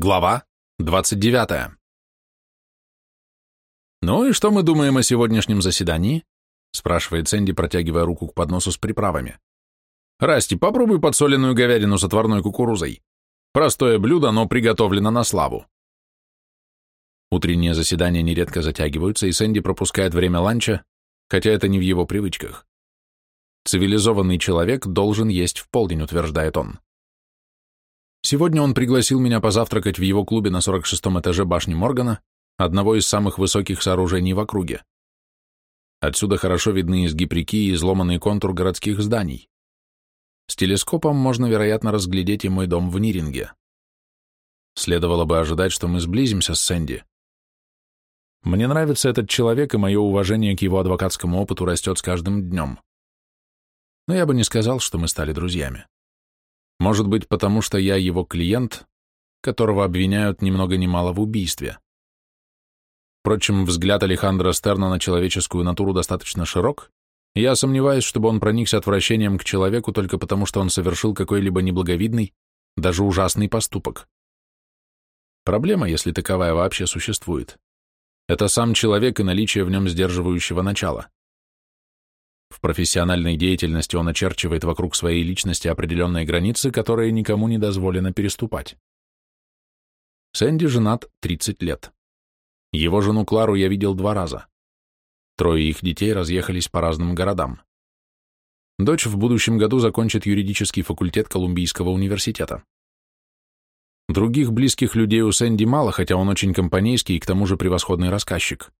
Глава 29. «Ну и что мы думаем о сегодняшнем заседании?» спрашивает Сэнди, протягивая руку к подносу с приправами. «Расти, попробуй подсоленную говядину с отварной кукурузой. Простое блюдо, но приготовлено на славу». Утренние заседания нередко затягиваются, и Сэнди пропускает время ланча, хотя это не в его привычках. Цивилизованный человек должен есть в полдень, утверждает он. Сегодня он пригласил меня позавтракать в его клубе на 46-м этаже башни Моргана, одного из самых высоких сооружений в округе. Отсюда хорошо видны изгиб реки и изломанный контур городских зданий. С телескопом можно, вероятно, разглядеть и мой дом в Ниринге. Следовало бы ожидать, что мы сблизимся с Сэнди. Мне нравится этот человек, и мое уважение к его адвокатскому опыту растет с каждым днем. Но я бы не сказал, что мы стали друзьями. Может быть, потому что я его клиент, которого обвиняют ни много ни мало в убийстве. Впрочем, взгляд Алехандро Стерна на человеческую натуру достаточно широк, я сомневаюсь, чтобы он проникся отвращением к человеку только потому, что он совершил какой-либо неблаговидный, даже ужасный поступок. Проблема, если таковая вообще существует, это сам человек и наличие в нем сдерживающего начала. В профессиональной деятельности он очерчивает вокруг своей личности определенные границы, которые никому не дозволено переступать. Сэнди женат 30 лет. Его жену Клару я видел два раза. Трое их детей разъехались по разным городам. Дочь в будущем году закончит юридический факультет Колумбийского университета. Других близких людей у Сэнди мало, хотя он очень компанейский и к тому же превосходный рассказчик.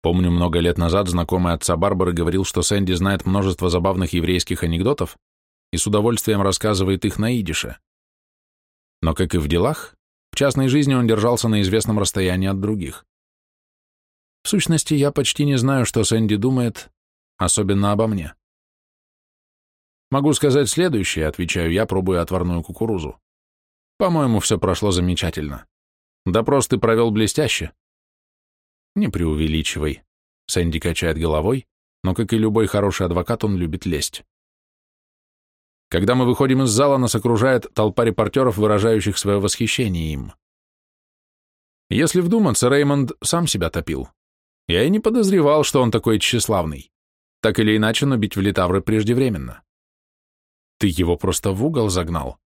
Помню, много лет назад знакомый отца Барбары говорил, что Сэнди знает множество забавных еврейских анекдотов и с удовольствием рассказывает их на идише. Но, как и в делах, в частной жизни он держался на известном расстоянии от других. В сущности, я почти не знаю, что Сэнди думает, особенно обо мне. Могу сказать следующее, отвечаю я, пробуя отварную кукурузу. По-моему, все прошло замечательно. Допрос ты провел блестяще, не преувеличивай. Сэнди качает головой, но, как и любой хороший адвокат, он любит лесть. Когда мы выходим из зала, нас окружает толпа репортеров, выражающих свое восхищение им. Если вдуматься, Реймонд сам себя топил. Я и не подозревал, что он такой тщеславный. Так или иначе, но бить в литавры преждевременно. Ты его просто в угол загнал.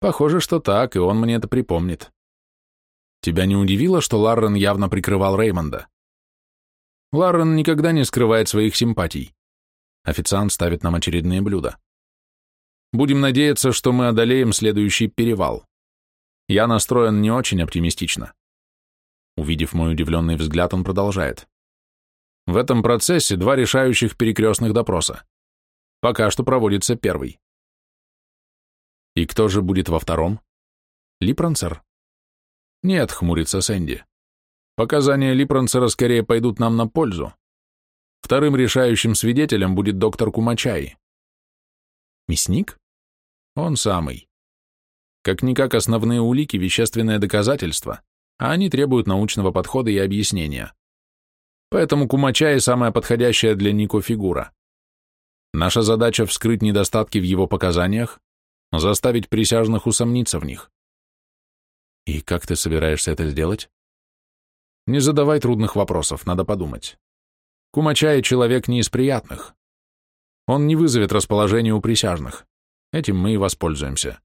Похоже, что так, и он мне это припомнит. Тебя не удивило, что Ларрен явно прикрывал Реймонда? Ларрен никогда не скрывает своих симпатий. Официант ставит нам очередные блюда. Будем надеяться, что мы одолеем следующий перевал. Я настроен не очень оптимистично. Увидев мой удивленный взгляд, он продолжает. В этом процессе два решающих перекрестных допроса. Пока что проводится первый. И кто же будет во втором? Липранцер. Нет, хмурится Сэнди. Показания Липранцера скорее пойдут нам на пользу. Вторым решающим свидетелем будет доктор Кумачай. Мясник? Он самый. Как-никак основные улики – вещественное доказательство, а они требуют научного подхода и объяснения. Поэтому Кумачай – самая подходящая для Нико фигура. Наша задача – вскрыть недостатки в его показаниях, заставить присяжных усомниться в них. И как ты собираешься это сделать? Не задавай трудных вопросов, надо подумать. Кумачай человек не из приятных. Он не вызовет расположения у присяжных. Этим мы и воспользуемся.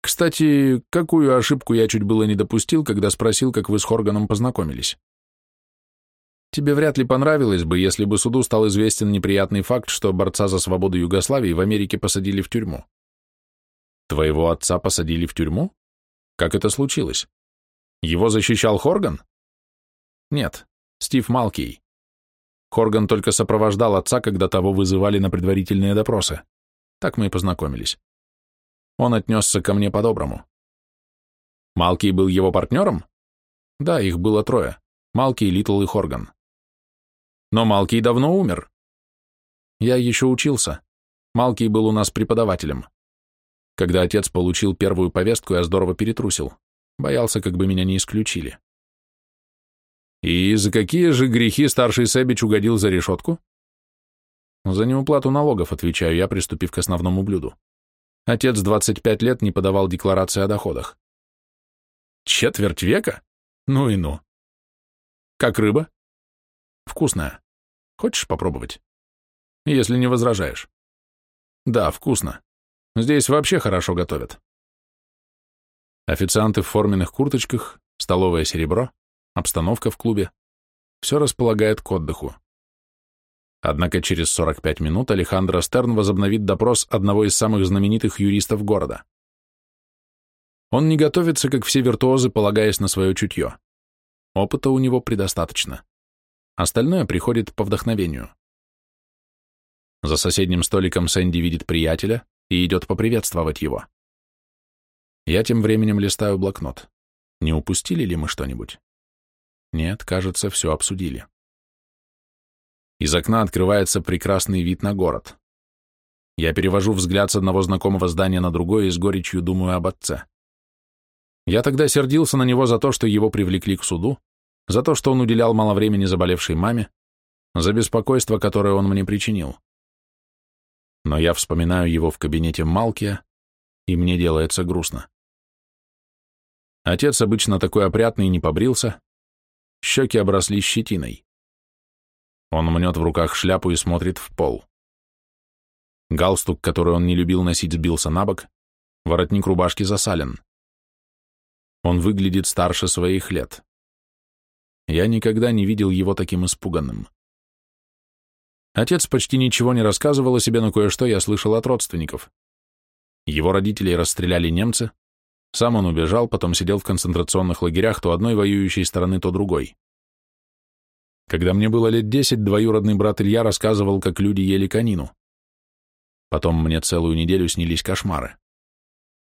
Кстати, какую ошибку я чуть было не допустил, когда спросил, как вы с Хорганом познакомились? Тебе вряд ли понравилось бы, если бы суду стал известен неприятный факт, что борца за свободу Югославии в Америке посадили в тюрьму. Твоего отца посадили в тюрьму? Как это случилось? Его защищал Хорган? Нет, Стив Малкий. Хорган только сопровождал отца, когда того вызывали на предварительные допросы. Так мы и познакомились. Он отнесся ко мне по-доброму. Малкий был его партнером? Да, их было трое. Малкий, Литл и Хорган. Но Малкий давно умер. Я еще учился. Малкий был у нас преподавателем. Когда отец получил первую повестку, я здорово перетрусил. Боялся, как бы меня не исключили. И за какие же грехи старший Себич угодил за решетку? За неуплату налогов, отвечаю я, приступив к основному блюду. Отец 25 лет не подавал декларации о доходах. Четверть века? Ну и ну. Как рыба? Вкусная. Хочешь попробовать? Если не возражаешь. Да, вкусно. Здесь вообще хорошо готовят. Официанты в форменных курточках, столовое серебро, обстановка в клубе. Все располагает к отдыху. Однако через 45 минут Алехандро Стерн возобновит допрос одного из самых знаменитых юристов города. Он не готовится, как все виртуозы, полагаясь на свое чутье. Опыта у него предостаточно. Остальное приходит по вдохновению. За соседним столиком Сэнди видит приятеля и идет поприветствовать его. Я тем временем листаю блокнот. Не упустили ли мы что-нибудь? Нет, кажется, все обсудили. Из окна открывается прекрасный вид на город. Я перевожу взгляд с одного знакомого здания на другое и с горечью думаю об отце. Я тогда сердился на него за то, что его привлекли к суду, за то, что он уделял мало времени заболевшей маме, за беспокойство, которое он мне причинил. Но я вспоминаю его в кабинете Малкия, и мне делается грустно. Отец обычно такой опрятный не побрился, щеки обросли щетиной. Он мнет в руках шляпу и смотрит в пол. Галстук, который он не любил носить, сбился на бок, воротник рубашки засален. Он выглядит старше своих лет. Я никогда не видел его таким испуганным. Отец почти ничего не рассказывал о себе, но кое-что я слышал от родственников. Его родителей расстреляли немцы, сам он убежал, потом сидел в концентрационных лагерях то одной воюющей стороны, то другой. Когда мне было лет десять, двоюродный брат Илья рассказывал, как люди ели конину. Потом мне целую неделю снились кошмары.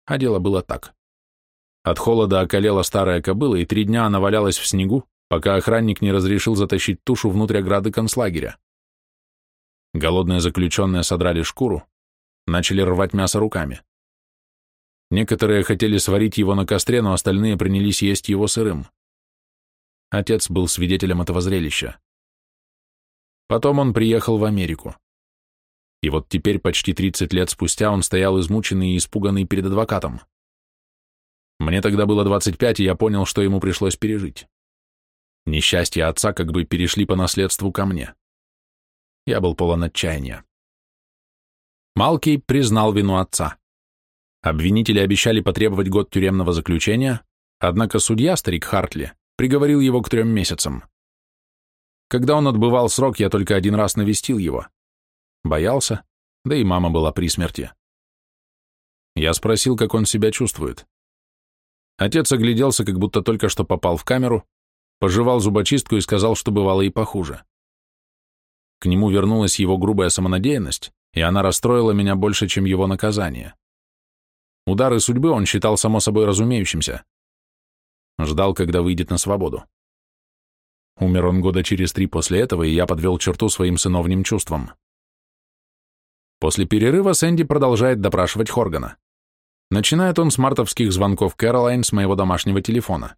А дело было так. От холода околела старая кобыла, и три дня она валялась в снегу, пока охранник не разрешил затащить тушу внутрь ограды концлагеря. Голодные заключенные содрали шкуру, начали рвать мясо руками. Некоторые хотели сварить его на костре, но остальные принялись есть его сырым. Отец был свидетелем этого зрелища. Потом он приехал в Америку. И вот теперь, почти 30 лет спустя, он стоял измученный и испуганный перед адвокатом. Мне тогда было 25, и я понял, что ему пришлось пережить. Несчастья отца как бы перешли по наследству ко мне. Я был полон отчаяния. Малкий признал вину отца. Обвинители обещали потребовать год тюремного заключения, однако судья, старик Хартли, приговорил его к трем месяцам. Когда он отбывал срок, я только один раз навестил его. Боялся, да и мама была при смерти. Я спросил, как он себя чувствует. Отец огляделся, как будто только что попал в камеру, пожевал зубочистку и сказал, что бывало и похуже. К нему вернулась его грубая самонадеянность, и она расстроила меня больше, чем его наказание. Удары судьбы он считал само собой разумеющимся. Ждал, когда выйдет на свободу. Умер он года через три после этого, и я подвел черту своим сыновним чувствам. После перерыва Сэнди продолжает допрашивать Хоргана. Начинает он с мартовских звонков Кэролайн с моего домашнего телефона.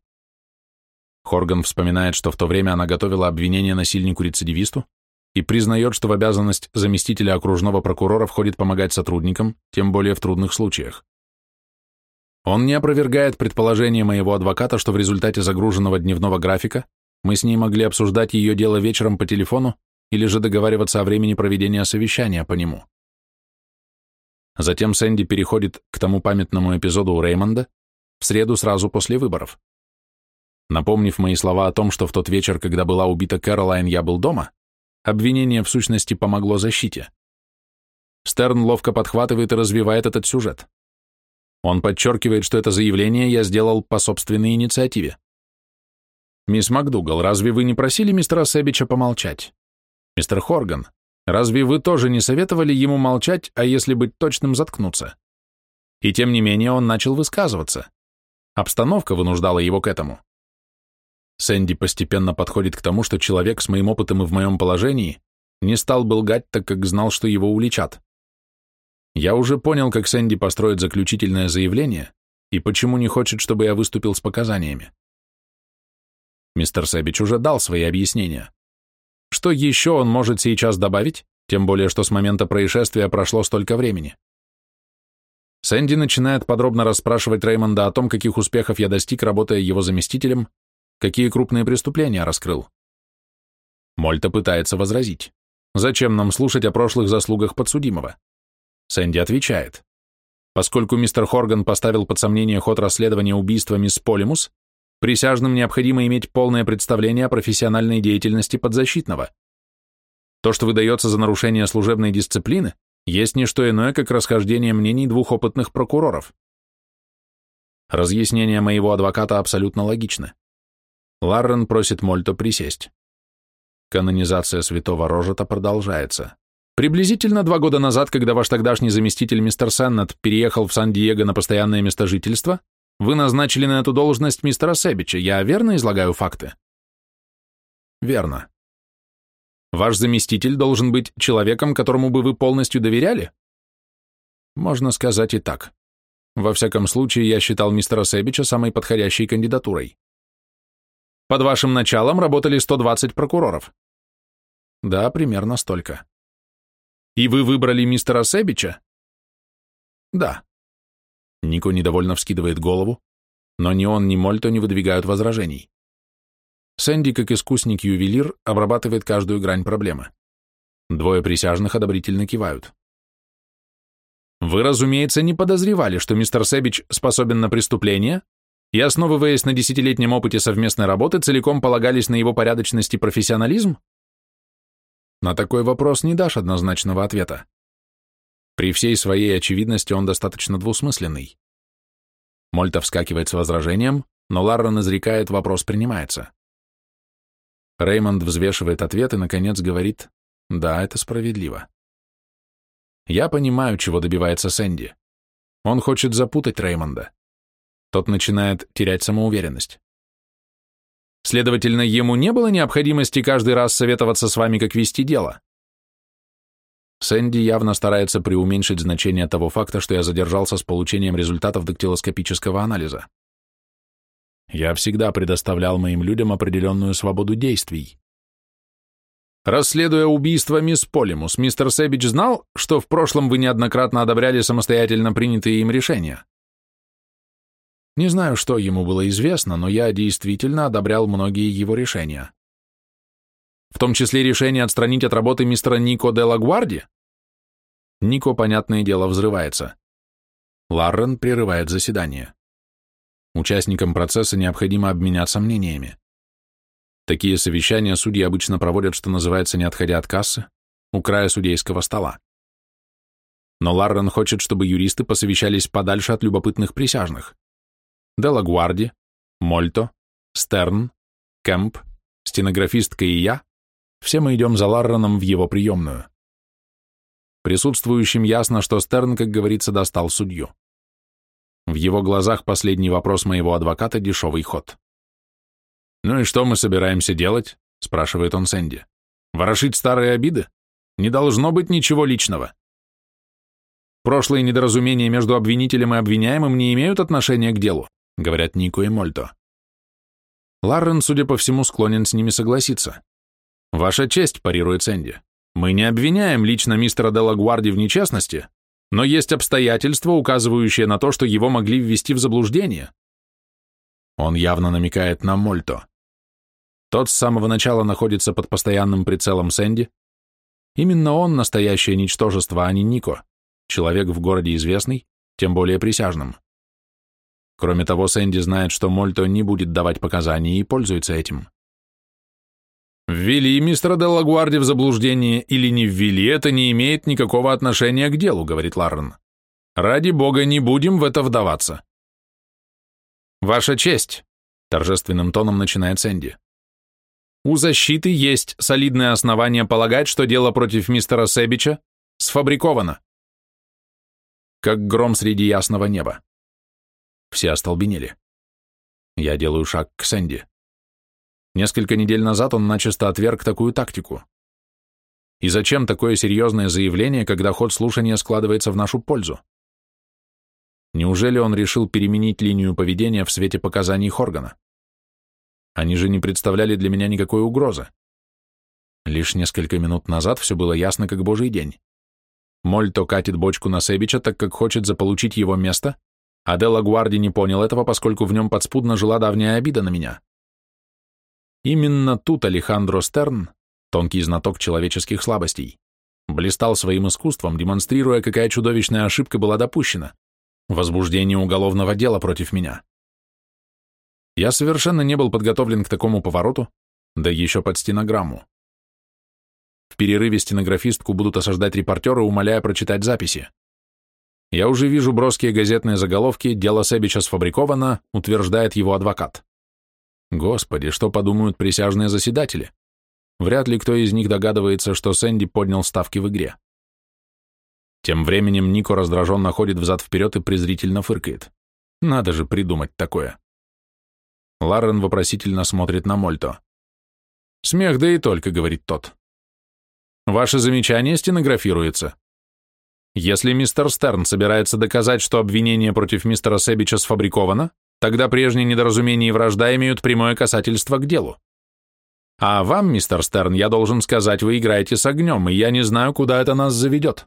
Хорган вспоминает, что в то время она готовила обвинение насильнику-рецидивисту и признает, что в обязанность заместителя окружного прокурора входит помогать сотрудникам, тем более в трудных случаях. Он не опровергает предположение моего адвоката, что в результате загруженного дневного графика мы с ней могли обсуждать ее дело вечером по телефону или же договариваться о времени проведения совещания по нему. Затем Сэнди переходит к тому памятному эпизоду у Реймонда в среду сразу после выборов. Напомнив мои слова о том, что в тот вечер, когда была убита Кэролайн, я был дома, обвинение в сущности помогло защите. Стерн ловко подхватывает и развивает этот сюжет. Он подчеркивает, что это заявление я сделал по собственной инициативе. «Мисс МакДугал, разве вы не просили мистера Сэбича помолчать? Мистер Хорган, разве вы тоже не советовали ему молчать, а если быть точным, заткнуться?» И тем не менее он начал высказываться. Обстановка вынуждала его к этому. Сэнди постепенно подходит к тому, что человек с моим опытом и в моем положении не стал бы лгать, так как знал, что его уличат. Я уже понял, как Сэнди построит заключительное заявление и почему не хочет, чтобы я выступил с показаниями. Мистер Сэбич уже дал свои объяснения. Что еще он может сейчас добавить, тем более, что с момента происшествия прошло столько времени? Сэнди начинает подробно расспрашивать Реймонда о том, каких успехов я достиг, работая его заместителем, какие крупные преступления раскрыл. Мольта пытается возразить. Зачем нам слушать о прошлых заслугах подсудимого? Сэнди отвечает. Поскольку мистер Хорган поставил под сомнение ход расследования убийства мисс Полимус, присяжным необходимо иметь полное представление о профессиональной деятельности подзащитного. То, что выдается за нарушение служебной дисциплины, есть не что иное, как расхождение мнений двух опытных прокуроров. Разъяснение моего адвоката абсолютно логично. Ларрен просит Мольто присесть. Канонизация святого Рожета продолжается. Приблизительно два года назад, когда ваш тогдашний заместитель мистер Сеннет переехал в Сан-Диего на постоянное место жительства, вы назначили на эту должность мистера Себича. Я верно излагаю факты? Верно. Ваш заместитель должен быть человеком, которому бы вы полностью доверяли? Можно сказать и так. Во всяком случае, я считал мистера Себича самой подходящей кандидатурой. Под вашим началом работали 120 прокуроров. Да, примерно столько. И вы выбрали мистера Себича? Да. Нико недовольно вскидывает голову, но ни он, ни Мольто не выдвигают возражений. Сэнди, как искусник-ювелир, обрабатывает каждую грань проблемы. Двое присяжных одобрительно кивают. Вы, разумеется, не подозревали, что мистер Сэбич способен на преступление, и, основываясь на десятилетнем опыте совместной работы, целиком полагались на его порядочность и профессионализм? На такой вопрос не дашь однозначного ответа. При всей своей очевидности он достаточно двусмысленный. Мольта вскакивает с возражением, но Ларрен изрекает, вопрос принимается. Реймонд взвешивает ответ и, наконец, говорит, да, это справедливо. Я понимаю, чего добивается Сэнди. Он хочет запутать Реймонда. Тот начинает терять самоуверенность. Следовательно, ему не было необходимости каждый раз советоваться с вами, как вести дело. Сэнди явно старается преуменьшить значение того факта, что я задержался с получением результатов дактилоскопического анализа. Я всегда предоставлял моим людям определенную свободу действий. Расследуя убийство мисс Полимус, мистер Сэбич знал, что в прошлом вы неоднократно одобряли самостоятельно принятые им решения? Не знаю, что ему было известно, но я действительно одобрял многие его решения. В том числе решение отстранить от работы мистера Нико де Лагуарди? Нико, понятное дело, взрывается. Ларрен прерывает заседание. Участникам процесса необходимо обменяться мнениями. Такие совещания судьи обычно проводят, что называется, не отходя от кассы, у края судейского стола. Но Ларрен хочет, чтобы юристы посовещались подальше от любопытных присяжных. Делагуарди, Мольто, Стерн, Кэмп, стенографистка и я, все мы идем за Ларреном в его приемную. Присутствующим ясно, что Стерн, как говорится, достал судью. В его глазах последний вопрос моего адвоката – дешевый ход. «Ну и что мы собираемся делать?» – спрашивает он Сэнди. «Ворошить старые обиды? Не должно быть ничего личного. Прошлые недоразумения между обвинителем и обвиняемым не имеют отношения к делу», – говорят Нико и Мольто. Ларрен, судя по всему, склонен с ними согласиться. «Ваша честь», – парирует Сэнди. «Мы не обвиняем лично мистера Делагуарди в нечестности, но есть обстоятельства, указывающие на то, что его могли ввести в заблуждение. Он явно намекает на Мольто. Тот с самого начала находится под постоянным прицелом Сэнди. Именно он настоящее ничтожество, а не Нико, человек в городе известный, тем более присяжным. Кроме того, Сэнди знает, что Мольто не будет давать показания и пользуется этим. «Ввели мистера Деллагуарди в заблуждение или не ввели, это не имеет никакого отношения к делу», — говорит Ларрен. «Ради бога, не будем в это вдаваться». «Ваша честь», — торжественным тоном начинает Сэнди. «У защиты есть солидное основание полагать, что дело против мистера Себича сфабриковано». Как гром среди ясного неба. Все остолбенели. Я делаю шаг к Сэнди. Несколько недель назад он начисто отверг такую тактику. И зачем такое серьезное заявление, когда ход слушания складывается в нашу пользу? Неужели он решил переменить линию поведения в свете показаний Хоргана? Они же не представляли для меня никакой угрозы. Лишь несколько минут назад все было ясно, как божий день. Мольто катит бочку на Себича, так как хочет заполучить его место, а Делла Гуарди не понял этого, поскольку в нем подспудно жила давняя обида на меня. Именно тут Алехандро Стерн, тонкий знаток человеческих слабостей, блистал своим искусством, демонстрируя, какая чудовищная ошибка была допущена – возбуждение уголовного дела против меня. Я совершенно не был подготовлен к такому повороту, да еще под стенограмму. В перерыве стенографистку будут осаждать репортеры, умоляя прочитать записи. Я уже вижу броские газетные заголовки «Дело Себича сфабриковано», утверждает его адвокат. Господи, что подумают присяжные заседатели? Вряд ли кто из них догадывается, что Сэнди поднял ставки в игре. Тем временем Нико раздраженно ходит взад-вперед и презрительно фыркает. Надо же придумать такое. Ларрен вопросительно смотрит на Мольто. «Смех, да и только», — говорит тот. «Ваше замечание стенографируется. Если мистер Стерн собирается доказать, что обвинение против мистера Себича сфабриковано, тогда прежние недоразумения и вражда имеют прямое касательство к делу. А вам, мистер Стерн, я должен сказать, вы играете с огнем, и я не знаю, куда это нас заведет.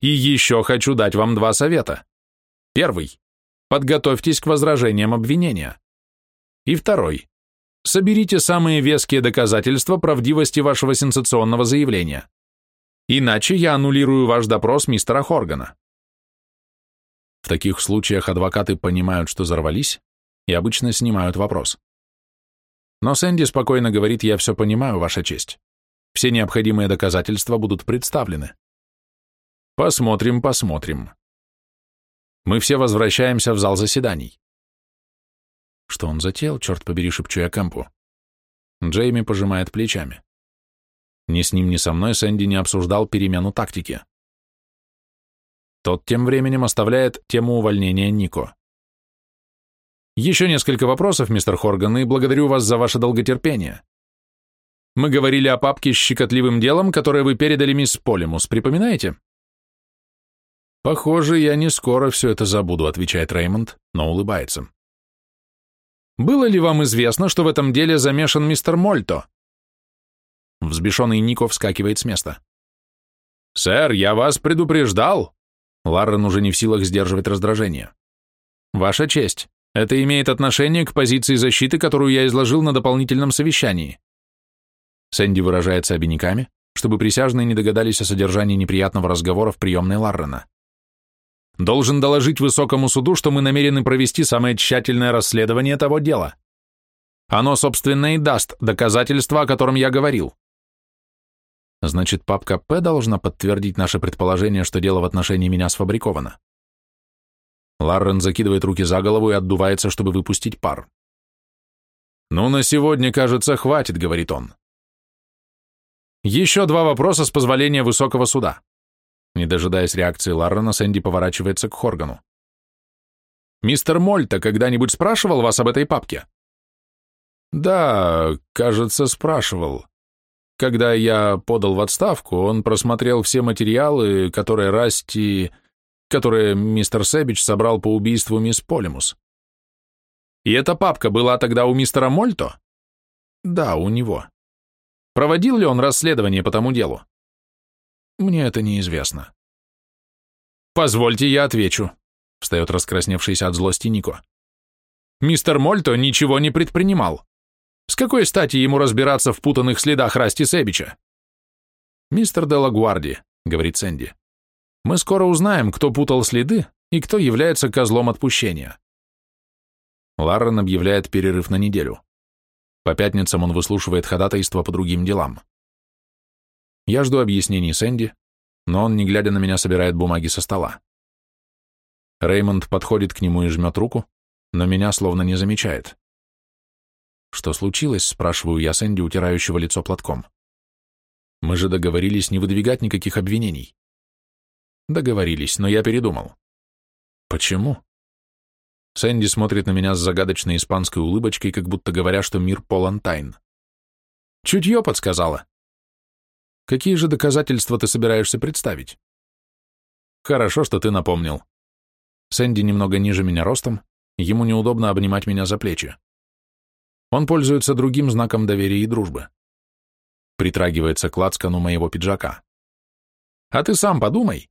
И еще хочу дать вам два совета. Первый. Подготовьтесь к возражениям обвинения. И второй. Соберите самые веские доказательства правдивости вашего сенсационного заявления. Иначе я аннулирую ваш допрос мистера Хоргана. В таких случаях адвокаты понимают, что взорвались, и обычно снимают вопрос. Но Сэнди спокойно говорит, я все понимаю, Ваша честь. Все необходимые доказательства будут представлены. Посмотрим, посмотрим. Мы все возвращаемся в зал заседаний. Что он затеял, черт побери, шепчу я Кэмпу. Джейми пожимает плечами. Ни с ним, ни со мной Сэнди не обсуждал перемену тактики. Тот тем временем оставляет тему увольнения Нико. Еще несколько вопросов, мистер Хорган, и благодарю вас за ваше долготерпение. Мы говорили о папке с щекотливым делом, которое вы передали мисс Полимус, припоминаете? Похоже, я не скоро все это забуду, отвечает Реймонд, но улыбается. Было ли вам известно, что в этом деле замешан мистер Мольто? Взбешенный Нико вскакивает с места. «Сэр, я вас предупреждал!» Ларрен уже не в силах сдерживать раздражение. «Ваша честь, это имеет отношение к позиции защиты, которую я изложил на дополнительном совещании». Сэнди выражается обиняками, чтобы присяжные не догадались о содержании неприятного разговора в приемной Ларрена. «Должен доложить высокому суду, что мы намерены провести самое тщательное расследование того дела. Оно, собственно, и даст доказательства, о котором я говорил. Значит, папка П должна подтвердить наше предположение, что дело в отношении меня сфабриковано. Ларрен закидывает руки за голову и отдувается, чтобы выпустить пар. «Ну, на сегодня, кажется, хватит», — говорит он. «Еще два вопроса с позволения высокого суда». Не дожидаясь реакции Ларрена, Сэнди поворачивается к Хоргану. «Мистер Мольта когда-нибудь спрашивал вас об этой папке?» «Да, кажется, спрашивал. Когда я подал в отставку, он просмотрел все материалы, которые Расти, которые мистер Сэбич собрал по убийству мисс Полимус. И эта папка была тогда у мистера Мольто? Да, у него. Проводил ли он расследование по тому делу? Мне это неизвестно. Позвольте, я отвечу, встает раскрасневшийся от злости Нико. Мистер Мольто ничего не предпринимал. С какой стати ему разбираться в путанных следах Расти Себича? Мистер Делагуарди, говорит Сэнди, мы скоро узнаем, кто путал следы и кто является козлом отпущения. Ларрен объявляет перерыв на неделю. По пятницам он выслушивает ходатайство по другим делам. Я жду объяснений Сэнди, но он, не глядя на меня, собирает бумаги со стола. Реймонд подходит к нему и жмет руку, но меня словно не замечает. «Что случилось?» — спрашиваю я Сэнди, утирающего лицо платком. «Мы же договорились не выдвигать никаких обвинений». «Договорились, но я передумал». «Почему?» Сэнди смотрит на меня с загадочной испанской улыбочкой, как будто говоря, что мир полон тайн. «Чутье подсказала». «Какие же доказательства ты собираешься представить?» «Хорошо, что ты напомнил». Сэнди немного ниже меня ростом, ему неудобно обнимать меня за плечи. Он пользуется другим знаком доверия и дружбы. Притрагивается к лацкану моего пиджака. А ты сам подумай.